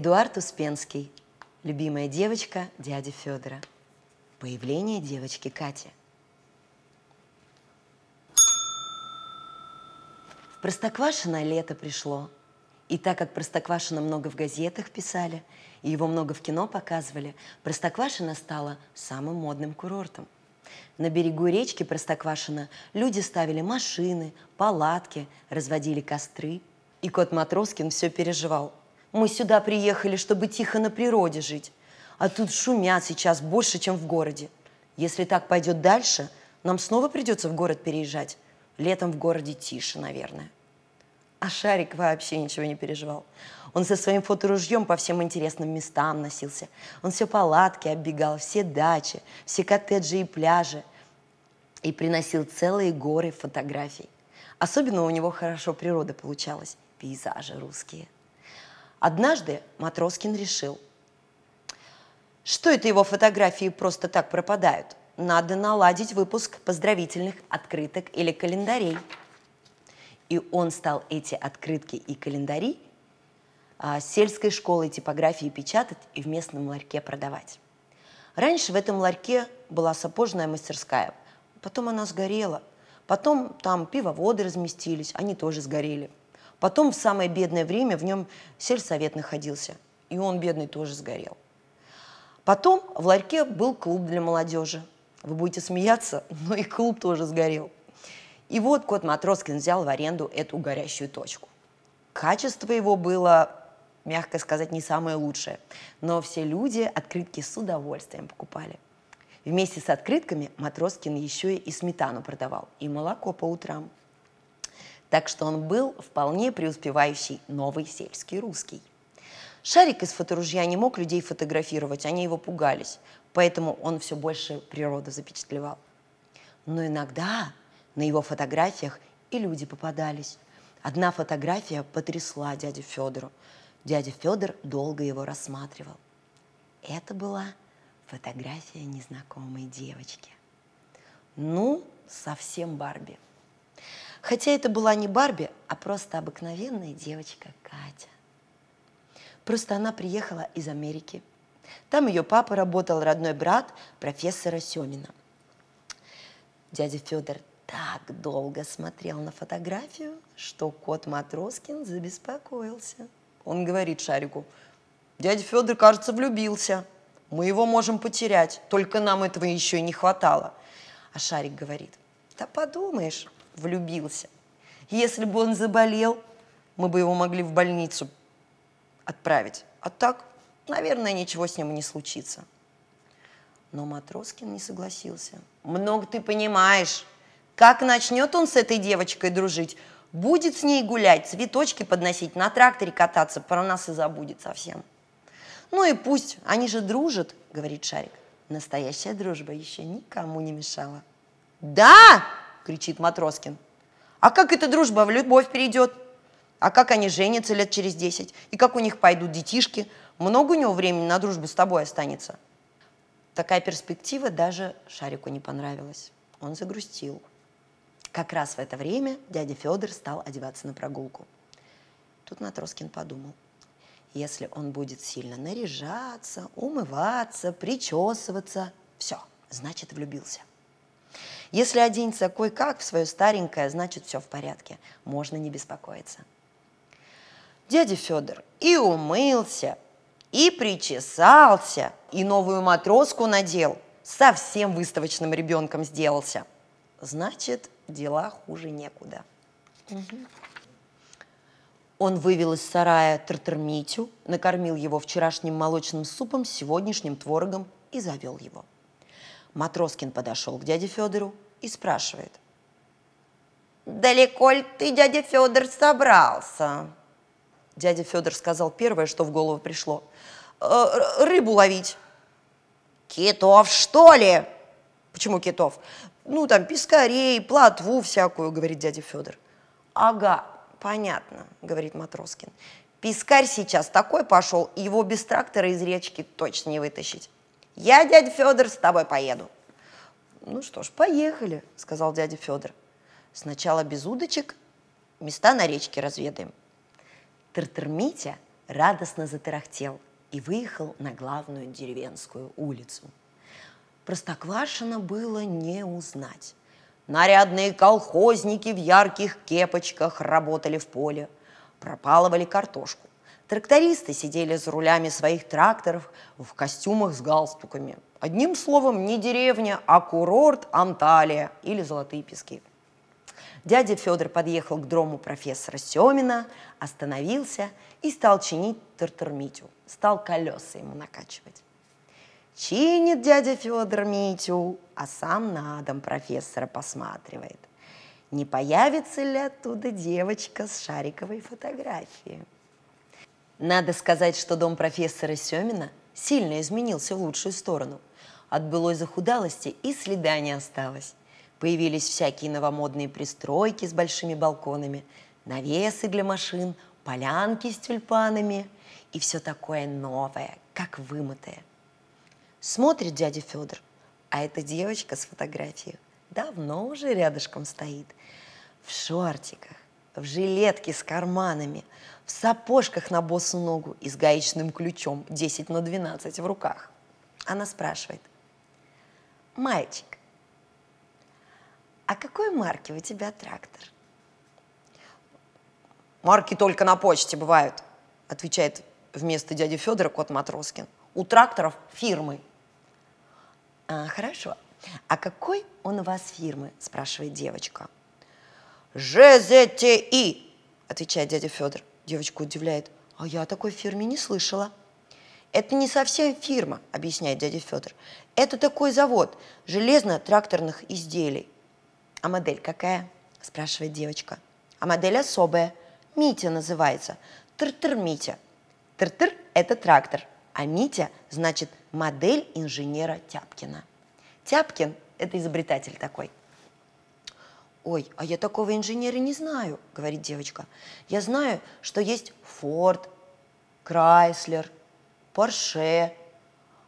Эдуард Успенский. Любимая девочка дяди Федора. Появление девочки Кати. В Простоквашино лето пришло. И так как Простоквашино много в газетах писали, и его много в кино показывали, Простоквашино стало самым модным курортом. На берегу речки Простоквашино люди ставили машины, палатки, разводили костры. И кот Матроскин все переживал. Мы сюда приехали, чтобы тихо на природе жить. А тут шумят сейчас больше, чем в городе. Если так пойдет дальше, нам снова придется в город переезжать. Летом в городе тише, наверное. А Шарик вообще ничего не переживал. Он со своим фоторужьем по всем интересным местам носился. Он все палатки оббегал, все дачи, все коттеджи и пляжи. И приносил целые горы фотографий. Особенно у него хорошо природа получалась, пейзажи русские. Однажды Матроскин решил, что это его фотографии просто так пропадают. Надо наладить выпуск поздравительных открыток или календарей. И он стал эти открытки и календари а, сельской школой типографии печатать и в местном ларьке продавать. Раньше в этом ларьке была сапожная мастерская, потом она сгорела. Потом там пивоводы разместились, они тоже сгорели. Потом в самое бедное время в нем сельсовет находился, и он, бедный, тоже сгорел. Потом в ларьке был клуб для молодежи. Вы будете смеяться, но и клуб тоже сгорел. И вот кот Матроскин взял в аренду эту горящую точку. Качество его было, мягко сказать, не самое лучшее, но все люди открытки с удовольствием покупали. Вместе с открытками Матроскин еще и сметану продавал, и молоко по утрам. Так что он был вполне преуспевающий новый сельский русский. Шарик из фоторужья не мог людей фотографировать, они его пугались, поэтому он все больше природу запечатлевал. Но иногда на его фотографиях и люди попадались. Одна фотография потрясла дядю Федору. Дядя Федор долго его рассматривал. Это была фотография незнакомой девочки. Ну, совсем Барби. Хотя это была не Барби, а просто обыкновенная девочка Катя. Просто она приехала из Америки. Там ее папа работал, родной брат профессора Семина. Дядя Федор так долго смотрел на фотографию, что кот Матроскин забеспокоился. Он говорит Шарику, дядя Федор, кажется, влюбился. Мы его можем потерять, только нам этого еще и не хватало. А Шарик говорит, да подумаешь, влюбился. Если бы он заболел, мы бы его могли в больницу отправить. А так, наверное, ничего с ним не случится. Но Матроскин не согласился. Много ты понимаешь. Как начнет он с этой девочкой дружить, будет с ней гулять, цветочки подносить, на тракторе кататься, про нас и забудет совсем. Ну и пусть, они же дружат, говорит Шарик. Настоящая дружба еще никому не мешала. Да, кричит Матроскин. А как эта дружба в любовь перейдет? А как они женятся лет через десять? И как у них пойдут детишки? Много у него времени на дружбу с тобой останется? Такая перспектива даже Шарику не понравилась. Он загрустил. Как раз в это время дядя Федор стал одеваться на прогулку. Тут Матроскин подумал, если он будет сильно наряжаться, умываться, причесываться, все, значит влюбился. Если оденется кое-как в свое старенькое, значит все в порядке, можно не беспокоиться. Дядя Федор и умылся, и причесался, и новую матроску надел, совсем выставочным ребенком сделался. Значит, дела хуже некуда. Он вывел из сарая Тартермитю, накормил его вчерашним молочным супом сегодняшним творогом и завел его. Матроскин подошел к дяде Федору и спрашивает. «Далеко ли ты, дядя Федор, собрался?» Дядя Федор сказал первое, что в голову пришло. «Э, «Рыбу ловить». «Китов, что ли?» «Почему китов?» «Ну, там, пескарей, плотву всякую», говорит дядя Федор. «Ага, понятно», говорит Матроскин. «Пескарь сейчас такой пошел, его без трактора из речки точно не вытащить. Я, дядя Федор, с тобой поеду». «Ну что ж, поехали», сказал дядя Федор. «Сначала без удочек, места на речке разведаем». Тартармитя радостно затарахтел и выехал на главную деревенскую улицу. Простоквашино было не узнать. Нарядные колхозники в ярких кепочках работали в поле, пропалывали картошку. Трактористы сидели за рулями своих тракторов в костюмах с галстуками. Одним словом, не деревня, а курорт Анталия или Золотые пески. Дядя Федор подъехал к дрому профессора Семина, остановился и стал чинить тартар-митю. Стал колеса ему накачивать. Чинит дядя Федор Митю, а сам на дом профессора посматривает. Не появится ли оттуда девочка с шариковой фотографией? Надо сказать, что дом профессора Семина сильно изменился в лучшую сторону. От былой захудалости и следа не осталось. Появились всякие новомодные пристройки с большими балконами, навесы для машин, полянки с тюльпанами и все такое новое, как вымытое. Смотрит дядя Федор, а эта девочка с фотографией давно уже рядышком стоит. В шортиках, в жилетке с карманами, в сапожках на босу ногу и с гаечным ключом 10 на 12 в руках. Она спрашивает, «Мальчик, а какой марки у тебя трактор?» «Марки только на почте бывают», отвечает вместо дяди Федора кот Матроскин. «У тракторов фирмы». А, хорошо. А какой он у вас фирмы? Спрашивает девочка. ЖЗТИ, отвечает дядя Федор. Девочка удивляет. А я о такой фирме не слышала. Это не совсем фирма, объясняет дядя Федор. Это такой завод железно-тракторных изделий. А модель какая? Спрашивает девочка. А модель особая. Митя называется. Тр-тр Митя. Тр-тр – это трактор, а Митя значит модель инженера Тяпкина. Тяпкин – это изобретатель такой. «Ой, а я такого инженера не знаю», – говорит девочка. «Я знаю, что есть Форд, Крайслер, Порше,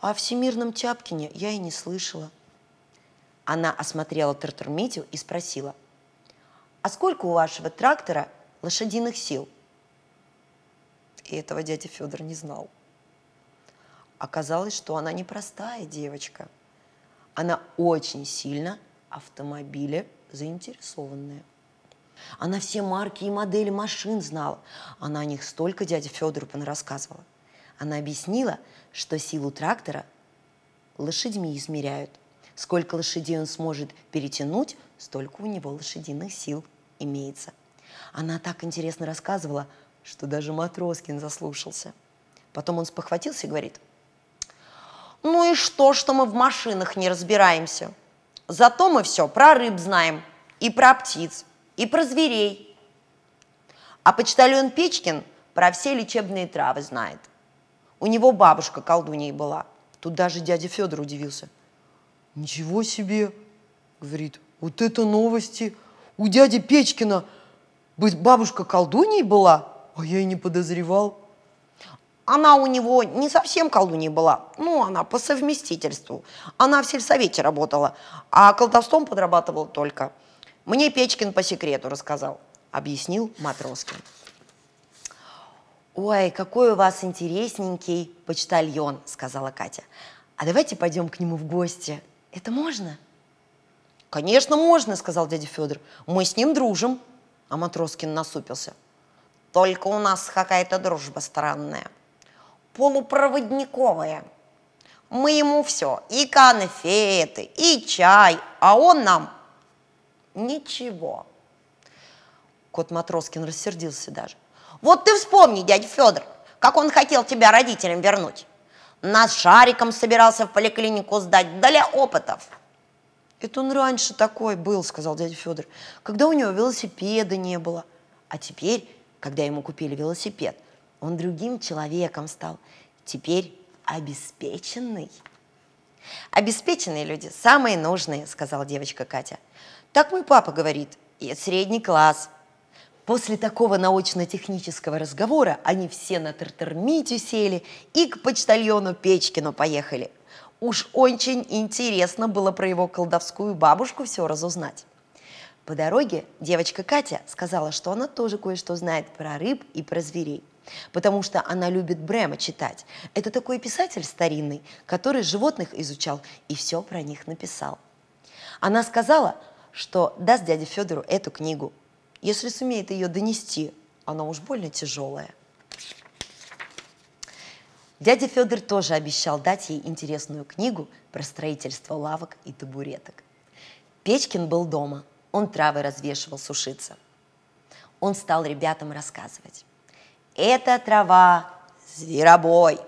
а о Всемирном Тяпкине я и не слышала». Она осмотрела трактор Митю и спросила, «А сколько у вашего трактора лошадиных сил?» И этого дядя Федор не знал. Оказалось, что она непростая девочка. Она очень сильно автомобиле заинтересованная. Она все марки и модели машин знала. Она о них столько дяде Федору рассказывала. Она объяснила, что силу трактора лошадьми измеряют. Сколько лошадей он сможет перетянуть, столько у него лошадиных сил имеется. Она так интересно рассказывала, что даже Матроскин заслушался. Потом он спохватился и говорит, ну и что, что мы в машинах не разбираемся? Зато мы все про рыб знаем, и про птиц, и про зверей. А почтальон Печкин про все лечебные травы знает. У него бабушка колдуньей была. Тут даже дядя Федор удивился. «Ничего себе!» — говорит. «Вот это новости! У дяди Печкина бабушка колдуньей была, а я и не подозревал». Она у него не совсем колдунья была, ну, она по совместительству. Она в сельсовете работала, а колдовством подрабатывала только. Мне Печкин по секрету рассказал, объяснил Матроскин. «Ой, какой у вас интересненький почтальон», — сказала Катя. «А давайте пойдем к нему в гости. Это можно?» «Конечно, можно», — сказал дядя Федор. «Мы с ним дружим». А Матроскин насупился. «Только у нас какая-то дружба странная полупроводниковое. Мы ему все, и конфеты, и чай, а он нам ничего. Кот Матроскин рассердился даже. Вот ты вспомни, дядя Федор, как он хотел тебя родителям вернуть. Нас шариком собирался в поликлинику сдать для опытов. Это он раньше такой был, сказал дядя Федор, когда у него велосипеда не было. А теперь, когда ему купили велосипед, он другим человеком стал. Теперь обеспеченный. Обеспеченные люди самые нужные, сказала девочка Катя. Так мой папа говорит, и средний класс. После такого научно-технического разговора они все на Тартермитю сели и к почтальону Печкину поехали. Уж очень интересно было про его колдовскую бабушку все разузнать. По дороге девочка Катя сказала, что она тоже кое-что знает про рыб и про зверей – потому что она любит Брема читать. Это такой писатель старинный, который животных изучал и все про них написал. Она сказала, что даст дяде Федору эту книгу, если сумеет ее донести. Она уж больно тяжелая. Дядя Федор тоже обещал дать ей интересную книгу про строительство лавок и табуреток. Печкин был дома, он травы развешивал сушиться. Он стал ребятам рассказывать. Это трава зверобой.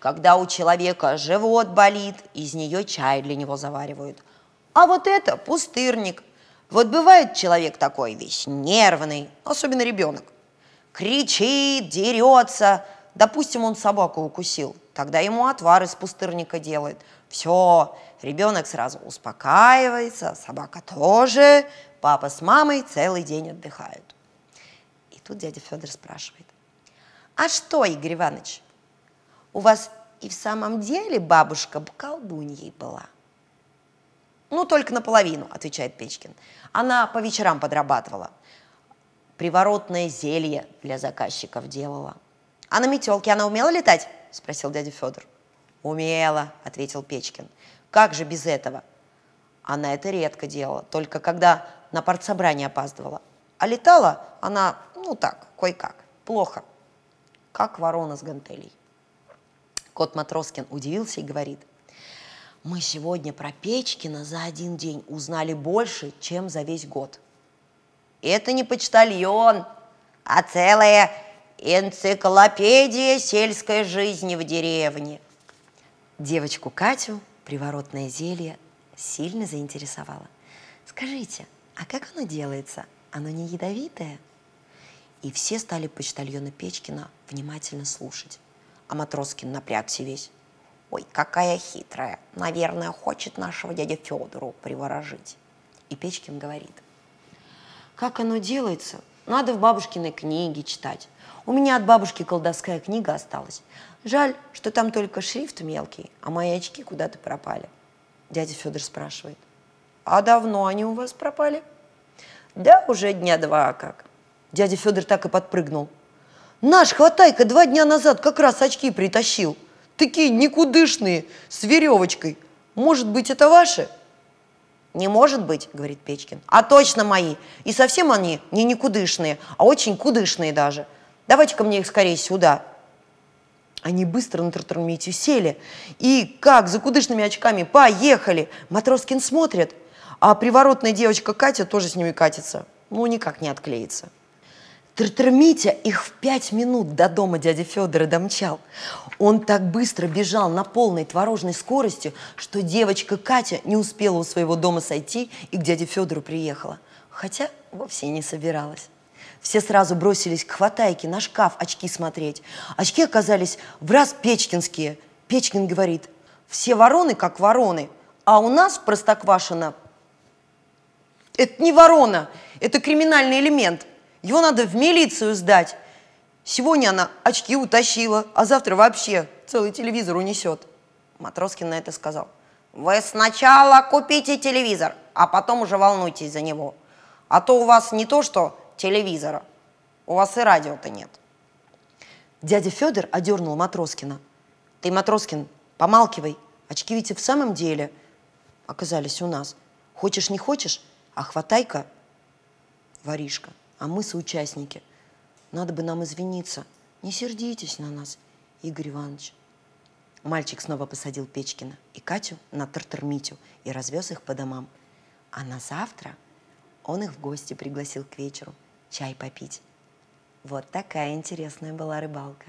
Когда у человека живот болит, из нее чай для него заваривают. А вот это пустырник. Вот бывает человек такой весь нервный, особенно ребенок. Кричит, дерется. Допустим, он собаку укусил. Тогда ему отвар из пустырника делают. Все, ребенок сразу успокаивается, собака тоже. Папа с мамой целый день отдыхают. И тут дядя Федор спрашивает. А что, Игорь Иванович, у вас и в самом деле бабушка колдуньей была? Ну, только наполовину, отвечает Печкин. Она по вечерам подрабатывала. Приворотное зелье для заказчиков делала. А на метелке она умела летать? Спросил дядя Федор. Умела, ответил Печкин. Как же без этого? Она это редко делала, только когда на партсобрание опаздывала. А летала она, ну так, кое-как, плохо как ворона с гантелей. Кот Матроскин удивился и говорит, мы сегодня про Печкина за один день узнали больше, чем за весь год. Это не почтальон, а целая энциклопедия сельской жизни в деревне. Девочку Катю приворотное зелье сильно заинтересовало. Скажите, а как оно делается? Оно не ядовитое? И все стали почтальона Печкина внимательно слушать. А Матроскин напрягся весь. Ой, какая хитрая. Наверное, хочет нашего дядя Федору приворожить. И Печкин говорит. Как оно делается? Надо в бабушкиной книге читать. У меня от бабушки колдовская книга осталась. Жаль, что там только шрифт мелкий, а мои очки куда-то пропали. Дядя Федор спрашивает. А давно они у вас пропали? Да уже дня два как. Дядя Федор так и подпрыгнул. Наш хватайка два дня назад как раз очки притащил. Такие никудышные, с веревочкой. Может быть, это ваши? Не может быть, говорит Печкин. А точно мои. И совсем они не никудышные, а очень кудышные даже. Давайте-ка мне их скорее сюда. Они быстро на тротормите сели. И как за кудышными очками поехали. Матроскин смотрит, а приворотная девочка Катя тоже с ними катится. Ну, никак не отклеится. Митя их в пять минут до дома дяди Федора домчал. Он так быстро бежал на полной творожной скорости, что девочка Катя не успела у своего дома сойти и к дяде Федору приехала. Хотя вовсе не собиралась. Все сразу бросились к хватайке на шкаф очки смотреть. Очки оказались в раз печкинские. Печкин говорит, все вороны как вороны, а у нас в Простоквашино это не ворона, это криминальный элемент – его надо в милицию сдать. Сегодня она очки утащила, а завтра вообще целый телевизор унесет. Матроскин на это сказал. Вы сначала купите телевизор, а потом уже волнуйтесь за него. А то у вас не то что телевизора, у вас и радио-то нет. Дядя Федор одернул Матроскина. Ты, Матроскин, помалкивай. Очки ведь и в самом деле оказались у нас. Хочешь, не хочешь, а хватай-ка воришка а мы соучастники. Надо бы нам извиниться. Не сердитесь на нас, Игорь Иванович. Мальчик снова посадил Печкина и Катю на Тартармитю и развез их по домам. А на завтра он их в гости пригласил к вечеру чай попить. Вот такая интересная была рыбалка.